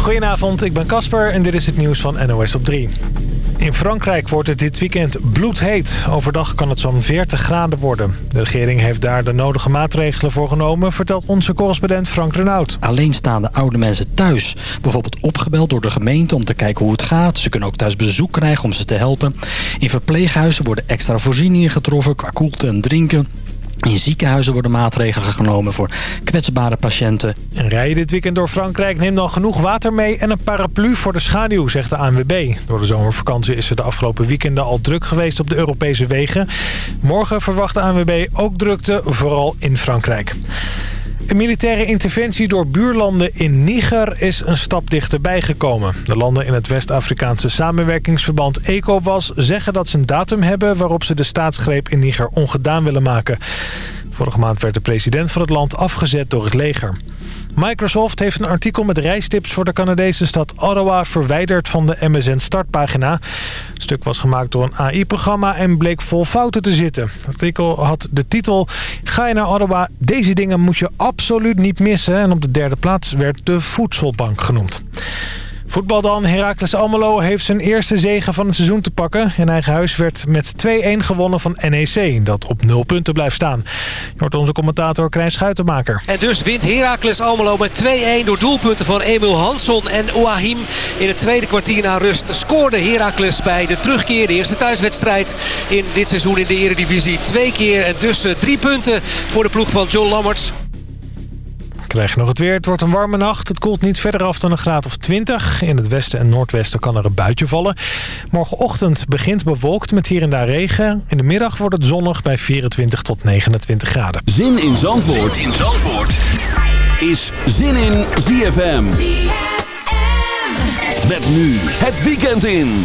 Goedenavond, ik ben Casper en dit is het nieuws van NOS op 3. In Frankrijk wordt het dit weekend bloedheet. Overdag kan het zo'n 40 graden worden. De regering heeft daar de nodige maatregelen voor genomen... vertelt onze correspondent Frank Renaud. Alleenstaande oude mensen thuis. Bijvoorbeeld opgebeld door de gemeente om te kijken hoe het gaat. Ze kunnen ook thuis bezoek krijgen om ze te helpen. In verpleeghuizen worden extra voorzieningen getroffen qua koelte en drinken. In ziekenhuizen worden maatregelen genomen voor kwetsbare patiënten. En rij je dit weekend door Frankrijk, neem dan genoeg water mee en een paraplu voor de schaduw, zegt de ANWB. Door de zomervakantie is het de afgelopen weekenden al druk geweest op de Europese wegen. Morgen verwacht de ANWB ook drukte, vooral in Frankrijk. Een militaire interventie door buurlanden in Niger is een stap dichterbij gekomen. De landen in het West-Afrikaanse samenwerkingsverband ECOWAS zeggen dat ze een datum hebben... waarop ze de staatsgreep in Niger ongedaan willen maken. Vorige maand werd de president van het land afgezet door het leger. Microsoft heeft een artikel met reistips voor de Canadese stad Ottawa verwijderd van de MSN startpagina. Het stuk was gemaakt door een AI-programma en bleek vol fouten te zitten. Het artikel had de titel Ga je naar Ottawa, deze dingen moet je absoluut niet missen. En op de derde plaats werd de voedselbank genoemd. Voetbal dan. Heracles Almelo heeft zijn eerste zegen van het seizoen te pakken. In eigen huis werd met 2-1 gewonnen van NEC, dat op 0 punten blijft staan. Je onze commentator Krijn Schuitenmaker. En dus wint Heracles Almelo met 2-1 door doelpunten van Emil Hansson en Ouahim. In het tweede kwartier na rust scoorde Heracles bij de terugkeer. De eerste thuiswedstrijd in dit seizoen in de Eredivisie. Twee keer en dus eh, drie punten voor de ploeg van John Lammerts. Krijg je nog het weer. Het wordt een warme nacht. Het koelt niet verder af dan een graad of 20. In het westen en noordwesten kan er een buitje vallen. Morgenochtend begint bewolkt met hier en daar regen. In de middag wordt het zonnig bij 24 tot 29 graden. Zin in Zandvoort, zin in Zandvoort. is Zin in ZFM. ZFM. Met nu het weekend in.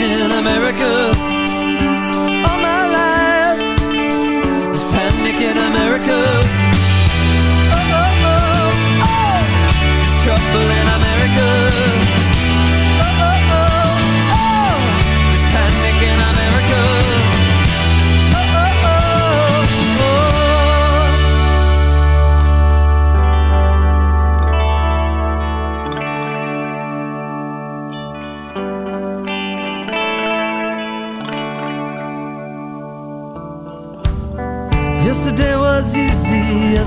in America.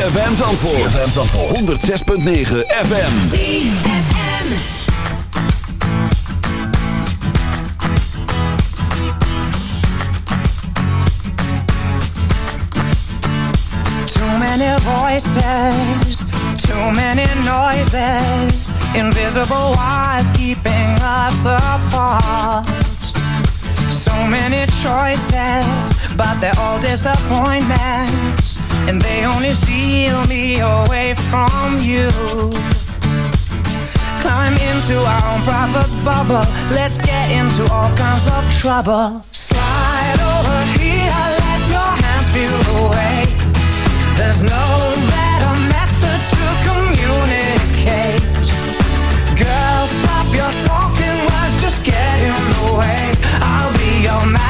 ZFM. Zandvoort. ZFM Zandvoort. 106.9 FM. ZFM. Too many voices, too many noises, invisible wires keeping us apart. So many choices, but they're all disappointments, and they only steal me away from you. Climb into our own private bubble, let's get into all kinds of trouble. Slide over here, let your hands feel the way. There's no better method to communicate. Girl, stop your talking words, just get in the way. I'll be your man.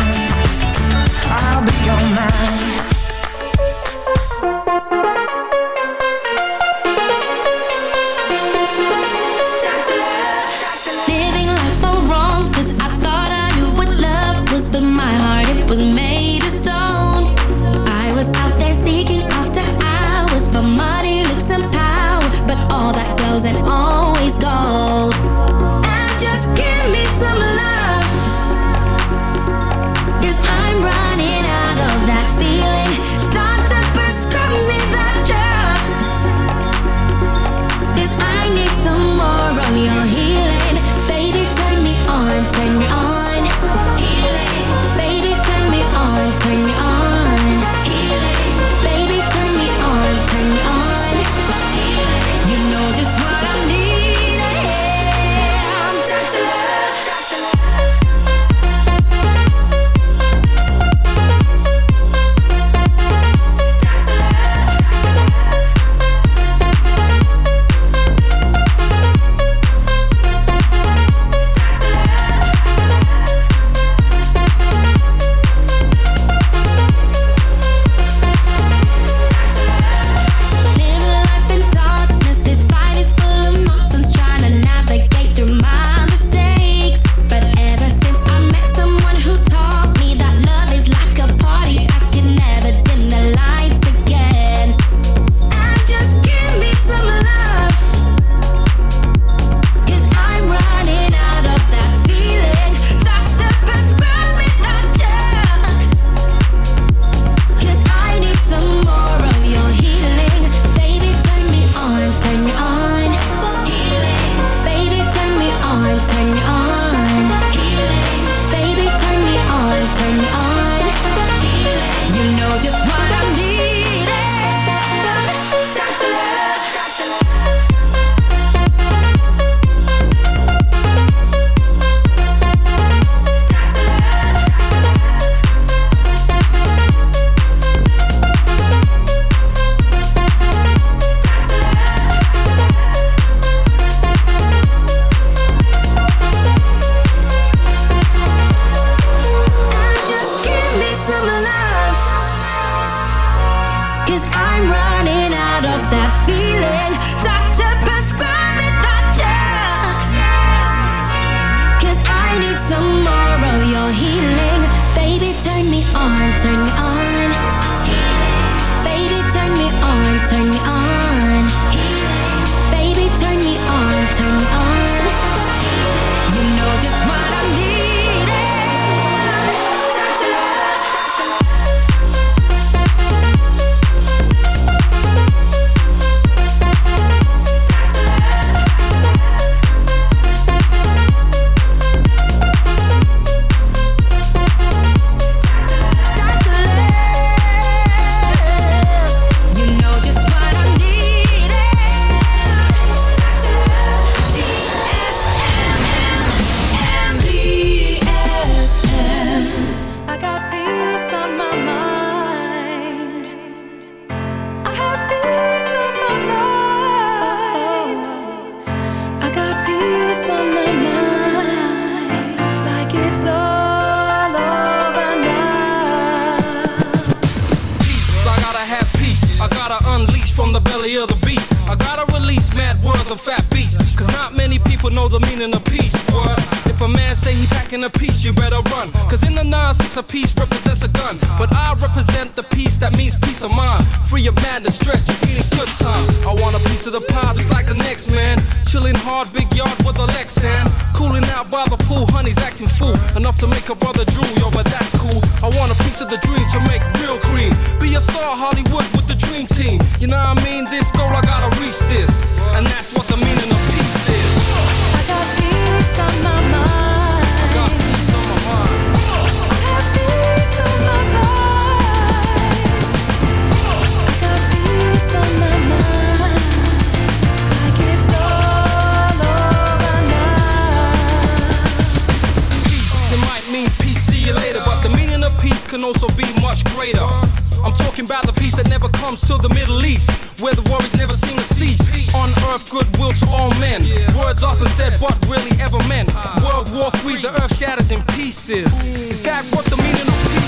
The 9-6 a piece represents a gun. But I represent the peace that means peace of mind. Free of madness, stress, just needing good time. I want a piece of the pie just like the next man. Chilling hard, big yard with a Lexan. Cooling out by the pool, honey's acting fool. Enough to make a brother drool, yo, but that's cool. I want a piece of the dream to make real cream. Be a star, Hollywood with the dream team. You know what I mean? This that never comes to the Middle East, where the war is never seen to cease. On earth, goodwill to all men. Words often said, but really ever meant. World War III, the earth shatters in pieces. Is that what the meaning of peace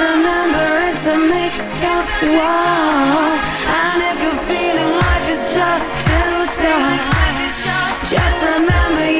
remember it's a mixed up world. And if you're feeling life is just too tough, just remember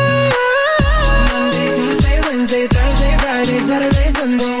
Saturday, Sunday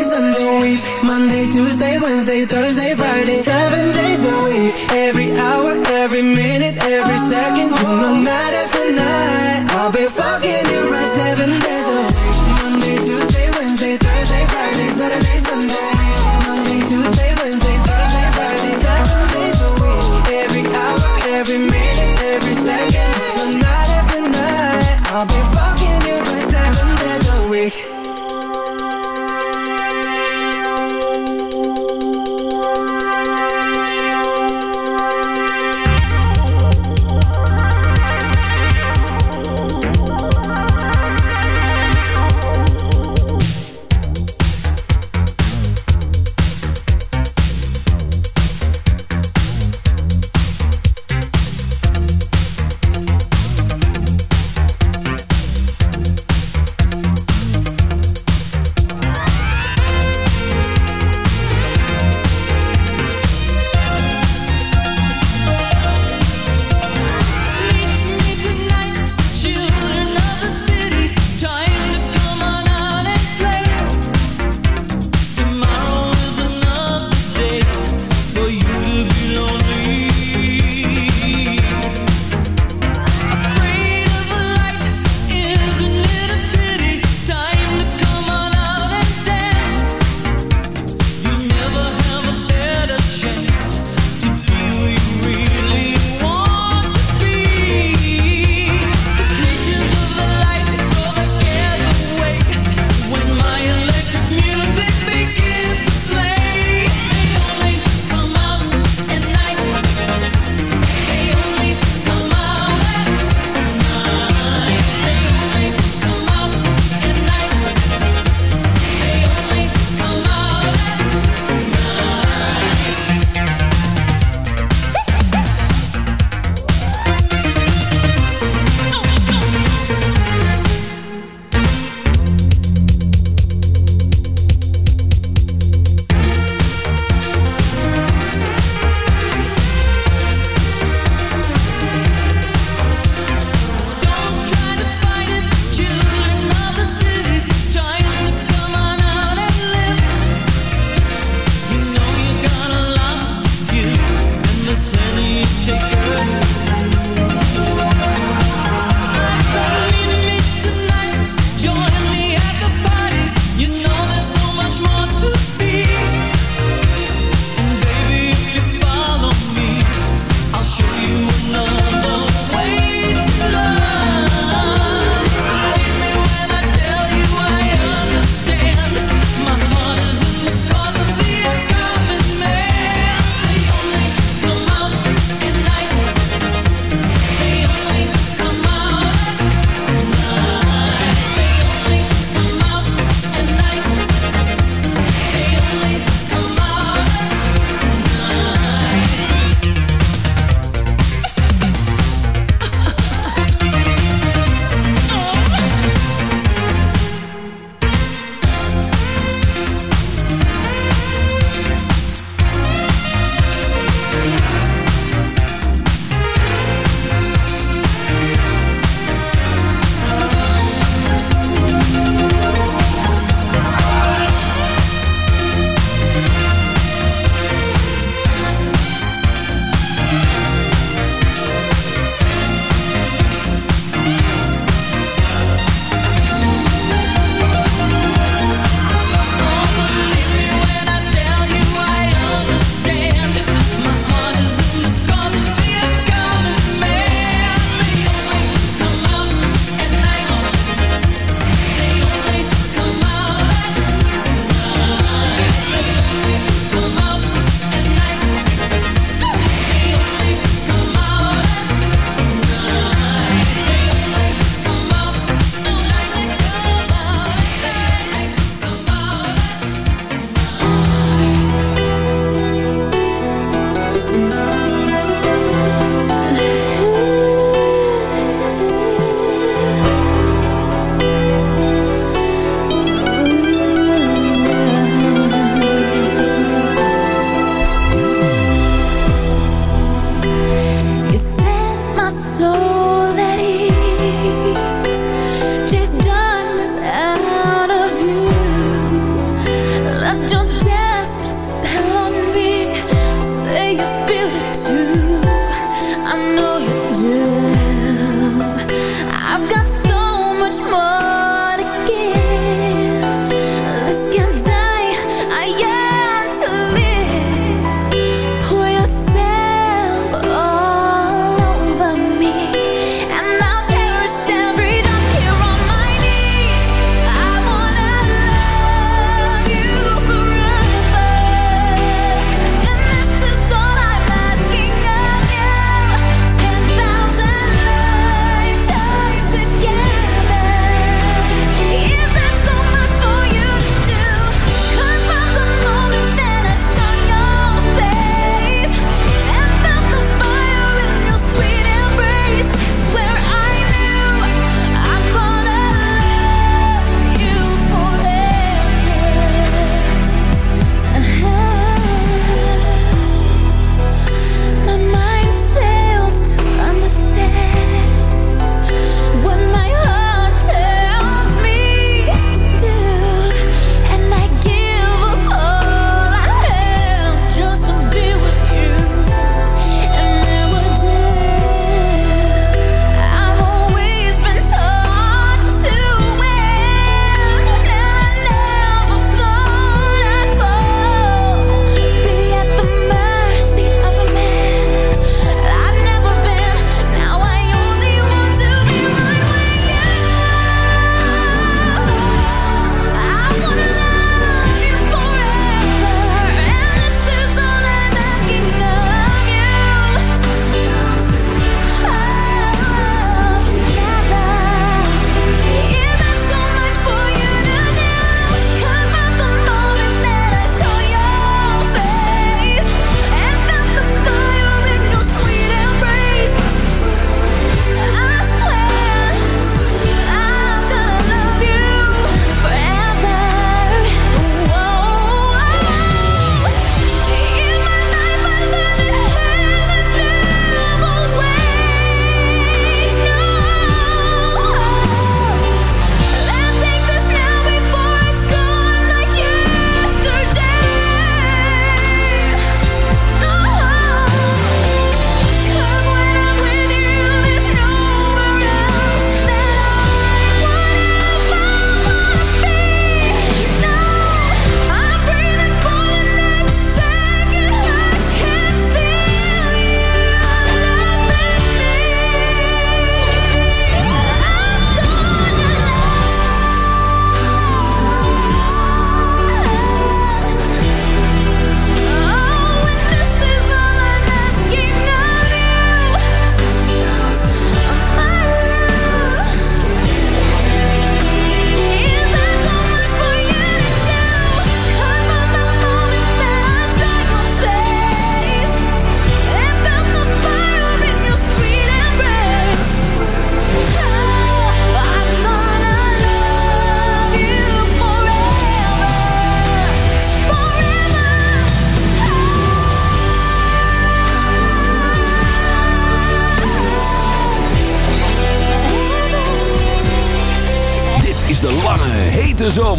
week. Monday, Tuesday, Wednesday, Thursday, Friday, seven days a week. Every hour, every minute, every second, you know, night night. I'll be fucking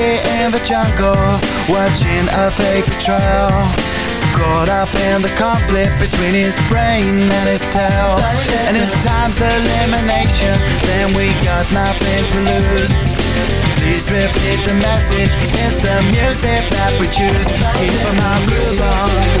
monkey in the jungle watching a fake trail. Caught up in the conflict between his brain and his tail. And if time's elimination, then we got nothing to lose. Please repeat the message. It's the music that we choose. Keep my groove on.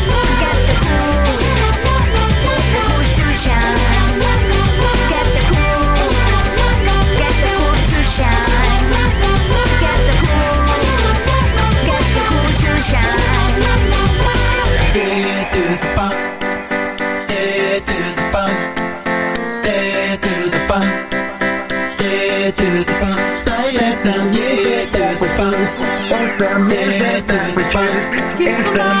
Bump.